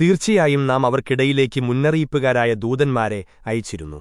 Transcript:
തീർച്ചയായും നാം അവർക്കിടയിലേക്ക് മുന്നറിയിപ്പുകാരായ ദൂതന്മാരെ അയച്ചിരുന്നു.